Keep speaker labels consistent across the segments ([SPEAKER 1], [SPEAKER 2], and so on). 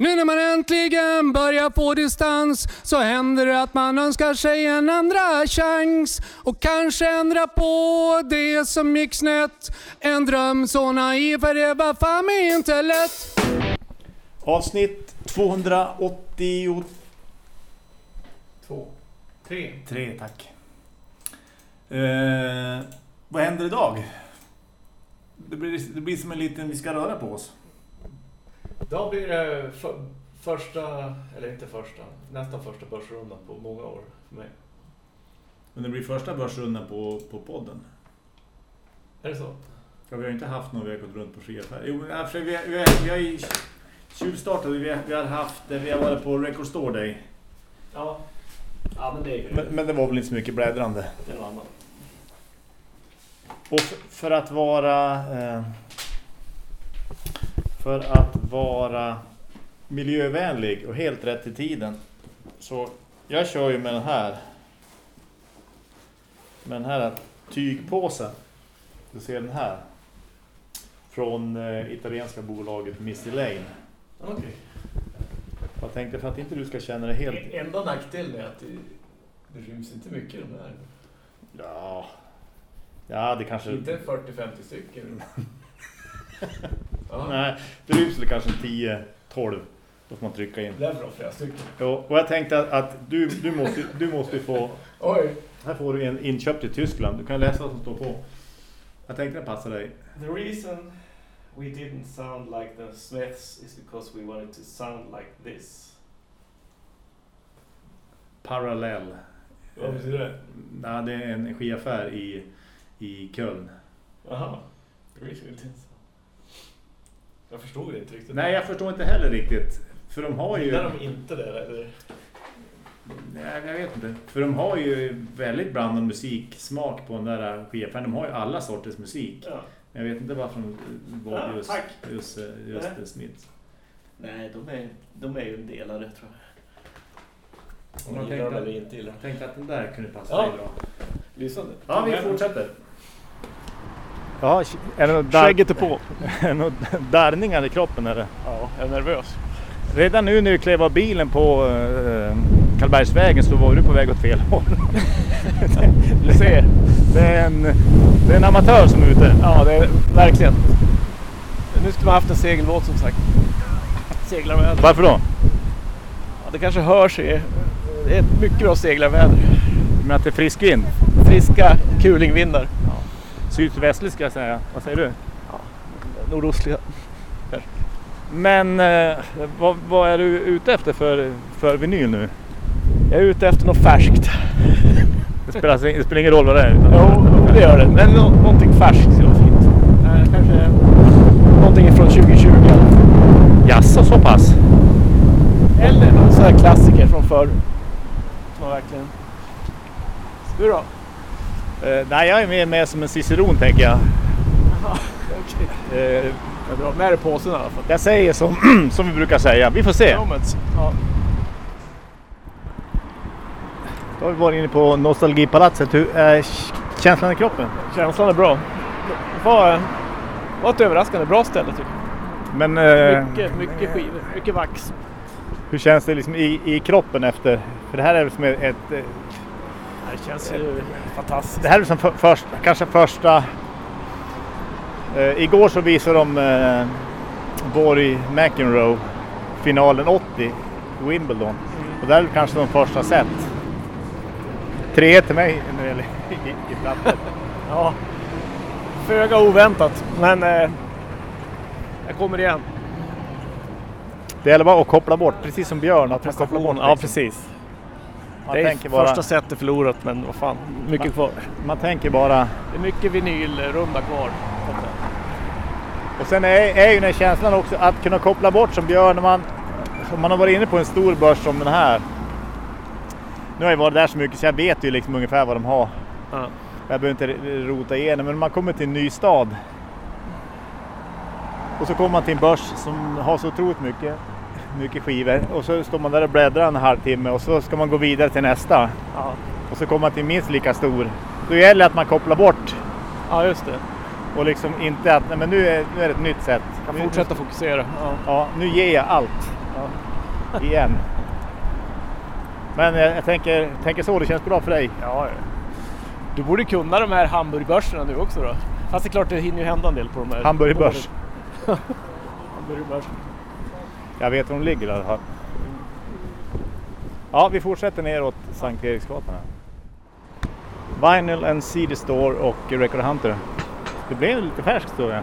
[SPEAKER 1] Nu när man äntligen börjar få distans så händer det att man önskar sig en andra chans och kanske ändra på det som gick snett. En dröm så naiv för det var fan mig inte lätt.
[SPEAKER 2] Avsnitt 283,
[SPEAKER 3] Två. Tre.
[SPEAKER 2] tack. Eh, vad händer idag? Det blir, det blir som en liten, vi ska röra på oss.
[SPEAKER 3] Då blir det för, första, eller inte första, nästan första börsrundan på många år för mig.
[SPEAKER 2] Men det blir första börsrundan på, på podden.
[SPEAKER 3] Är det så?
[SPEAKER 2] För vi har inte haft någon vi har gått runt på skiaffär. Jo, men för vi, vi, har- vi har ju tjuvstartat, vi, har- vi har haft, vi har varit på Record Store Day.
[SPEAKER 3] Ja. Ja men det är
[SPEAKER 2] Men, men det var väl inte så mycket bläddrande.
[SPEAKER 3] det något annat.
[SPEAKER 2] Och för att vara eh, för att vara miljövänlig och helt rätt i tiden. Så jag kör ju med den här. Med den här tygpåsen. Du ser den här. Från eh, italienska bolaget Missy Lane.
[SPEAKER 3] Okej.
[SPEAKER 2] jag tänkte för att inte du ska känna dig helt
[SPEAKER 3] Enda nackdelen är att det, det ryms inte mycket i de där.
[SPEAKER 2] ja. Ja det kanske
[SPEAKER 3] Inte 40-50 stycken. ja.
[SPEAKER 2] nej det ryms väl kanske 10 12 då får man trycka in
[SPEAKER 3] Det är bra flera stycken.
[SPEAKER 2] Ja, och jag tänkte att, att du, du, måste, du måste få...
[SPEAKER 3] Oj.
[SPEAKER 2] Här får du en inköpt i Tyskland. Du kan läsa vad som står på. Jag tänkte det passar dig.
[SPEAKER 4] The reason we didn't sound like the Smiths is because we wanted to sound like this.
[SPEAKER 2] Parallell.
[SPEAKER 3] Vad betyder det?
[SPEAKER 2] Ja, det är en energiaffär i, i Köln.
[SPEAKER 3] Jaha. The reason we didn't sound. Jag förstod det inte riktigt.
[SPEAKER 2] Nej, jag förstår inte heller riktigt. För de har ju...
[SPEAKER 3] Gillar de inte det? Eller?
[SPEAKER 2] Nej, jag vet inte. För de har ju väldigt blandad musiksmak på den där energiaffären. De har ju alla sorters musik.
[SPEAKER 3] Ja.
[SPEAKER 2] Men jag vet inte varför de
[SPEAKER 4] Ja,
[SPEAKER 2] var just,
[SPEAKER 4] tack.
[SPEAKER 2] just, just,
[SPEAKER 4] Nej.
[SPEAKER 2] Smith.
[SPEAKER 4] Nej, de är, de är ju en delare tror jag.
[SPEAKER 2] Om man tänkte
[SPEAKER 4] eller inte gillar
[SPEAKER 2] tänkte att den där kunde passa
[SPEAKER 3] Ja.
[SPEAKER 2] dig bra.
[SPEAKER 3] Lysande.
[SPEAKER 2] Ja, vi fortsätter. Ja, är det något
[SPEAKER 5] Skägget är på.
[SPEAKER 2] något darrningar i kroppen eller?
[SPEAKER 5] Ja, jag är nervös.
[SPEAKER 2] Redan nu när du klev av bilen på uh, Karlbergsvägen så var du på väg åt fel håll.
[SPEAKER 5] Du ser.
[SPEAKER 2] Det är en, det är en amatör som är ute.
[SPEAKER 5] Ja, det är verkligen. Nu skulle man haft en segelbåt som sagt. Seglarväder.
[SPEAKER 2] Varför då?
[SPEAKER 5] Ja, det kanske hörs. i- Det är ett mycket bra seglarväder.
[SPEAKER 2] Med att det är frisk vind.
[SPEAKER 5] Friska kulingvindar.
[SPEAKER 2] Sydvästlig ska jag säga. Vad säger du?
[SPEAKER 5] Nordostliga.
[SPEAKER 2] Men eh, vad, vad är du ute efter för, för vinyl nu?
[SPEAKER 5] Jag är ute efter något färskt.
[SPEAKER 2] Det spelar, det spelar ingen roll vad det är. utan-
[SPEAKER 5] Jo, det gör det. Men nå- någonting färskt skulle vara fint. Eh, kanske någonting från 2020.
[SPEAKER 2] Jaså, så pass?
[SPEAKER 5] Eller någon sån här klassiker från förr. Som man verkligen... Du då?
[SPEAKER 2] Eh, nej, jag är med, med som en ciceron tänker jag.
[SPEAKER 5] Okej.
[SPEAKER 2] Eh,
[SPEAKER 5] Jag drar med dig påsen i alla fall.
[SPEAKER 2] jag säger som, som vi brukar säga. Vi får se.
[SPEAKER 5] Ja.
[SPEAKER 2] Då har vi varit inne på Nostalgipalatset. Hur är känslan i kroppen?
[SPEAKER 5] Känslan är bra. Det var, eh, var ett överraskande bra ställe tycker jag.
[SPEAKER 2] Men eh,
[SPEAKER 5] Mycket, mycket skivor, mycket vax.
[SPEAKER 2] hur känns det liksom i, i kroppen efter? För det här är som ett... ett eh,
[SPEAKER 5] Det känns ju fantastiskt.
[SPEAKER 2] det här är som för, först, kanske första... Eh, igår så visade de eh, Borg McEnroe finalen 80 i Wimbledon. Och det här är kanske de första sett. 3 till mig när det gäller i, i.
[SPEAKER 5] Ja. Föga oväntat, men eh, jag kommer igen.
[SPEAKER 2] Det gäller bara att koppla bort, precis som Björn. Att man kopplar bort.
[SPEAKER 5] Ja,
[SPEAKER 2] liksom.
[SPEAKER 5] precis.
[SPEAKER 2] Man,
[SPEAKER 5] det är
[SPEAKER 2] bara,
[SPEAKER 5] första setet förlorat, men vad fan, mycket kvar.
[SPEAKER 2] man tänker bara...
[SPEAKER 5] Det är mycket vinylrunda kvar.
[SPEAKER 2] Och sen är, är ju den känslan också att kunna koppla bort som Björn när man, om man har varit inne på en stor börs som den här. Nu har jag varit där så mycket så jag vet ju liksom ungefär vad de har.
[SPEAKER 5] Ja.
[SPEAKER 2] Jag behöver inte rota igenom men man kommer till en ny stad. Och så kommer man till en börs som har så otroligt mycket, mycket skivor. Och så står man där och bläddrar en halvtimme och så ska man gå vidare till nästa.
[SPEAKER 5] Ja.
[SPEAKER 2] Och så kommer man till minst lika stor. Då gäller det att man kopplar bort
[SPEAKER 5] ja, just det.
[SPEAKER 2] och liksom inte att nej, men nu, är, nu är det ett nytt sätt.
[SPEAKER 5] Kan
[SPEAKER 2] Nu-
[SPEAKER 5] fortsätta fokusera. Ja.
[SPEAKER 2] Ja, nu ger jag allt. Igen. Men jag, jag tänker, tänker så, det känns bra för dig.
[SPEAKER 5] Ja, ja. du borde kunna de här Hamburgbörserna nu också då. Fast det är klart det hinner ju hända en del på de här.
[SPEAKER 2] Hamburgbörs.
[SPEAKER 5] Hamburgbörs.
[SPEAKER 2] Jag vet var de ligger i alla fall. Ja, vi fortsätter neråt Sankt Eriksgatan här. Vinyl and CD Store och Record Hunter. Det blev lite färskt står det.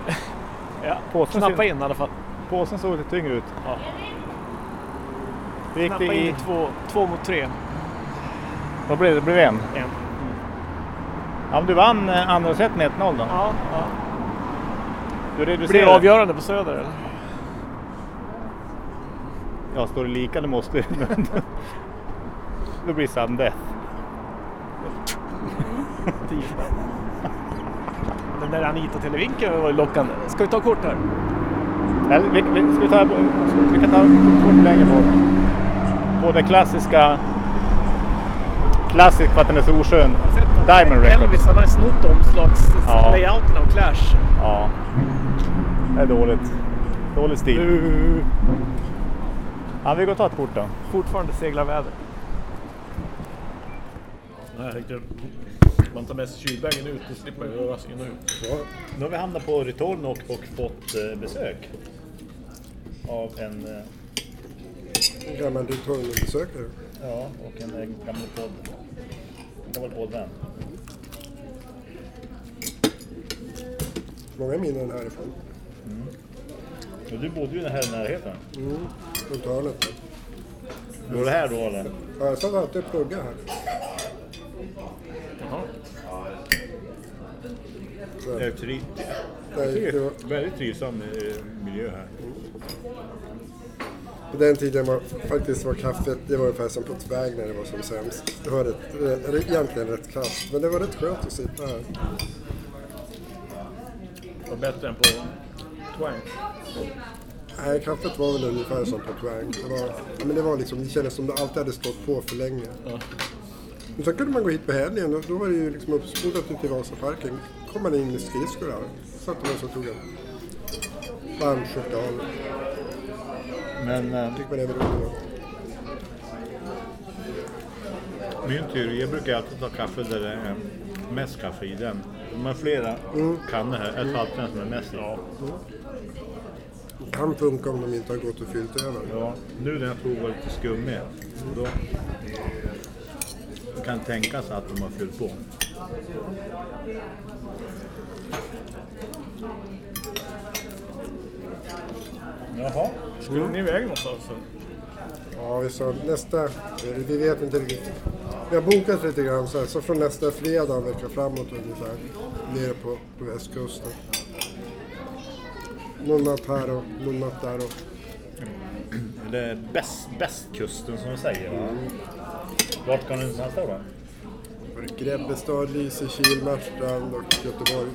[SPEAKER 5] Ja,
[SPEAKER 2] Påsen,
[SPEAKER 5] knappa
[SPEAKER 2] ser,
[SPEAKER 5] in i alla fall.
[SPEAKER 2] påsen såg lite tyngre ut.
[SPEAKER 5] Ja.
[SPEAKER 2] Gick
[SPEAKER 5] Knappa
[SPEAKER 2] det
[SPEAKER 5] in
[SPEAKER 2] i...
[SPEAKER 5] i två, två mot tre.
[SPEAKER 2] Vad blev det? Det blev en?
[SPEAKER 5] En.
[SPEAKER 2] Ja, men du vann eh, andra set med 1-0 då.
[SPEAKER 5] Ja, ja.
[SPEAKER 2] Du
[SPEAKER 5] Det blir
[SPEAKER 2] reducerade.
[SPEAKER 5] avgörande på Söder eller?
[SPEAKER 2] Ja, står det lika det måste Då blir det sudden death.
[SPEAKER 5] Den där Anita Televinken var lockande. Ska vi ta kort här?
[SPEAKER 2] Eller, vi, vi, ska vi, ta, vi kan ta kort längre på, på det klassiska Klassisk Vattnet Storsjön Diamond Records.
[SPEAKER 5] Elvis han har snott omslagslayouten av Clash.
[SPEAKER 2] Ja, det är dåligt. Dålig stil. Ja, vi går och tar ett kort då.
[SPEAKER 5] Fortfarande seglar väder.
[SPEAKER 3] Nej, jag tänkte man tar med sig kylbägen ut och slipper man röra sig in och ut.
[SPEAKER 2] Nu har vi hamnat på Retorno och, och fått eh, besök av en, eh,
[SPEAKER 6] En gammal return-besökare.
[SPEAKER 2] ja, och en eh, gammal podd, gammal poddvän.
[SPEAKER 6] Många minnen härifrån.
[SPEAKER 2] Och du bodde ju här i närheten.
[SPEAKER 6] Mm. Runt hörnet.
[SPEAKER 2] var det här då eller?
[SPEAKER 6] Ja, jag satt alltid och pluggade här. Så,
[SPEAKER 2] Det är tri-
[SPEAKER 6] det, det var,
[SPEAKER 2] väldigt trivsam eh, miljö här.
[SPEAKER 6] på den tiden var faktiskt var kaffet det var ungefär som på Tvärg när det var som sämst. Det var rätt, eller egentligen rätt kast, men det var rätt skönt att sitta här.
[SPEAKER 3] var bättre än på Twang.
[SPEAKER 6] Nej, kaffet var väl ungefär som på Twang. Det, var, ja, men det, var liksom, det kändes som det alltid hade stått på för länge. Men sen kunde man gå hit på helgen och då var det ju liksom uppspolat ute i Vasaparken. kom man in med skridskor där. Satte man sig och tog en varm choklad.
[SPEAKER 2] Men eh,
[SPEAKER 6] Fick man över ryggen.
[SPEAKER 2] min teori, jag brukar alltid ta kaffe där det är mest kaffe i den. De har flera kannor här, ett alltid den som är mest i.
[SPEAKER 6] Det kan funka om de inte har gått och fyllt över.
[SPEAKER 2] Ja, nu när jag prov var lite skummig, då kan tänkas att de har fyllt på. Jaha,
[SPEAKER 3] Skulle ni iväg någonstans?
[SPEAKER 6] Ja, vi sa nästa, vi vet inte riktigt. Vi har bokat lite grann så, här, så från nästa fredag, en vecka framåt ungefär, nere på, på västkusten. Någon natt här och någon natt där. Och,
[SPEAKER 2] det är bäst, bästkusten som de säger va? Vart ska ni någonstans då? då?
[SPEAKER 6] Grebbestad, Lysekil, Märstrand och Göteborg.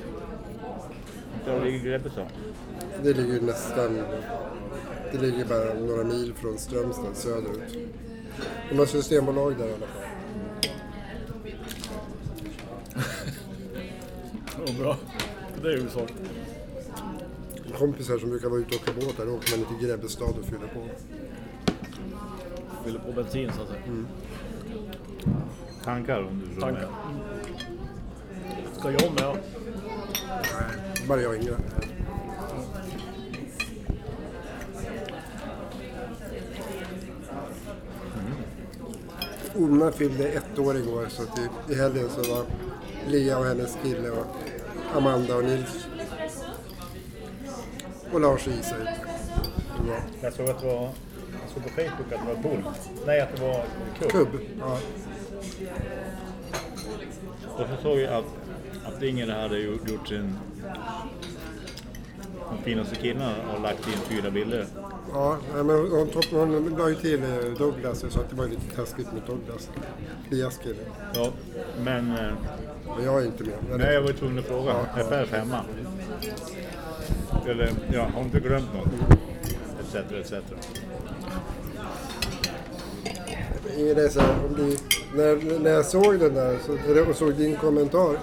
[SPEAKER 2] Där ligger Grebbestad.
[SPEAKER 6] Det ligger ju nästan, det ligger bara några mil från Strömstad söderut. De har systembolag där i alla fall.
[SPEAKER 3] Ja, bra. Det är huvudsak.
[SPEAKER 6] Kompisar som brukar vara ute och åka båt där, då åker man till Grebbestad och fyller på.
[SPEAKER 3] Fyller på bensin så att säga.
[SPEAKER 2] Tankar om du förstår
[SPEAKER 3] Tankar.
[SPEAKER 2] mig.
[SPEAKER 3] Ska jag med?
[SPEAKER 6] Bara jag yngre. Ona fyllde ett år igår så i, i helgen så var Lia och hennes kille och Amanda och Nils och Lars. Det var
[SPEAKER 2] Jag såg att det var, jag såg på Facebook att det var bull. Nej, att det var kubb.
[SPEAKER 6] kubb. Ja.
[SPEAKER 2] Och så såg jag att, att Inger hade gjort, sin... De finaste killarna och lagt in fyra bilder.
[SPEAKER 6] Ja, men hon, hon, hon la ju till eh, Douglas så att det var lite taskigt mot Douglas. Lias kille.
[SPEAKER 2] Ja, men... eh,
[SPEAKER 6] Men jag är inte med. Är
[SPEAKER 2] Nej, jag var ju tvungen att fråga.
[SPEAKER 6] Ja.
[SPEAKER 2] FR hemma. Eller, ja, har inte glömt något? Etc, etc.
[SPEAKER 6] Det är så här, om du, när, när jag såg den där så, och såg din kommentar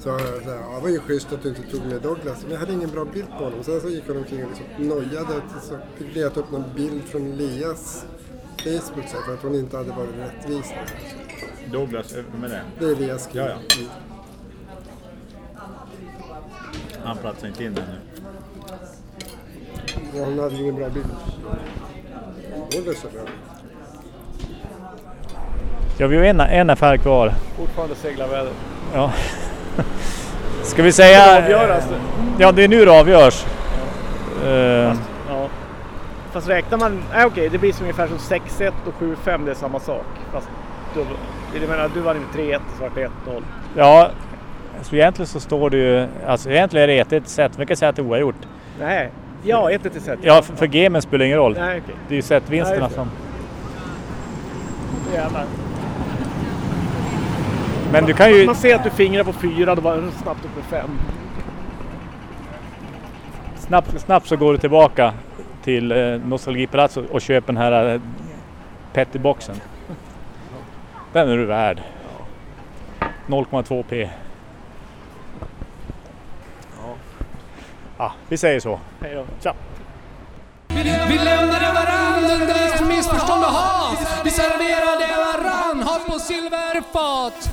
[SPEAKER 6] Så jag sa, ja, det var ju schysst att du inte tog med Douglas. Men jag hade ingen bra bild på honom. Sen så gick han omkring och liksom nojade. Så fick leta upp någon bild från Lias Facebook så här, för att hon inte hade varit rättvis.
[SPEAKER 2] Douglas, eh, är det?
[SPEAKER 6] Det är Lias kille.
[SPEAKER 2] Ja, ja. Han platsar inte in ännu.
[SPEAKER 6] Ja, hon hade ingen bra bild. Douglas är bra.
[SPEAKER 2] Ja, vi har en, en affär kvar.
[SPEAKER 5] Fortfarande seglar väder.
[SPEAKER 2] Ja. Ska vi säga...
[SPEAKER 5] Det avgöras det.
[SPEAKER 2] Ja, det är nu det avgörs. Eh,
[SPEAKER 5] Ja. Fast räknar man... Nej okej, det blir som ungefär som 6-1 och 7-5, det är samma sak. Fast du, jag menar, du vann med 3-1 och så det 1-0.
[SPEAKER 2] ja, så egentligen så står det ju... Alltså egentligen är det 1-1 set. Vi kan säga att det är oavgjort.
[SPEAKER 5] Nej, ja 1-1 i set.
[SPEAKER 2] Ja, för, för gamen spelar ingen roll.
[SPEAKER 5] Nej okej.
[SPEAKER 2] Det är ju setvinsterna som...
[SPEAKER 5] Jävlar.
[SPEAKER 2] Men du kan ju...
[SPEAKER 5] Man ser att du fingrar på fyra, då var snabbt upp med fem.
[SPEAKER 2] Snabbt, snabbt så går du tillbaka till eh, Nostalgipalazzo och köper den här eh, Petty-boxen. Den är du värd. 0,2 p. Ja, vi säger så.
[SPEAKER 5] Hej då.
[SPEAKER 2] Tja!
[SPEAKER 1] Vi, vi lämnade varann under missförstånd och hat. Vi serverade varann hat på silverfat.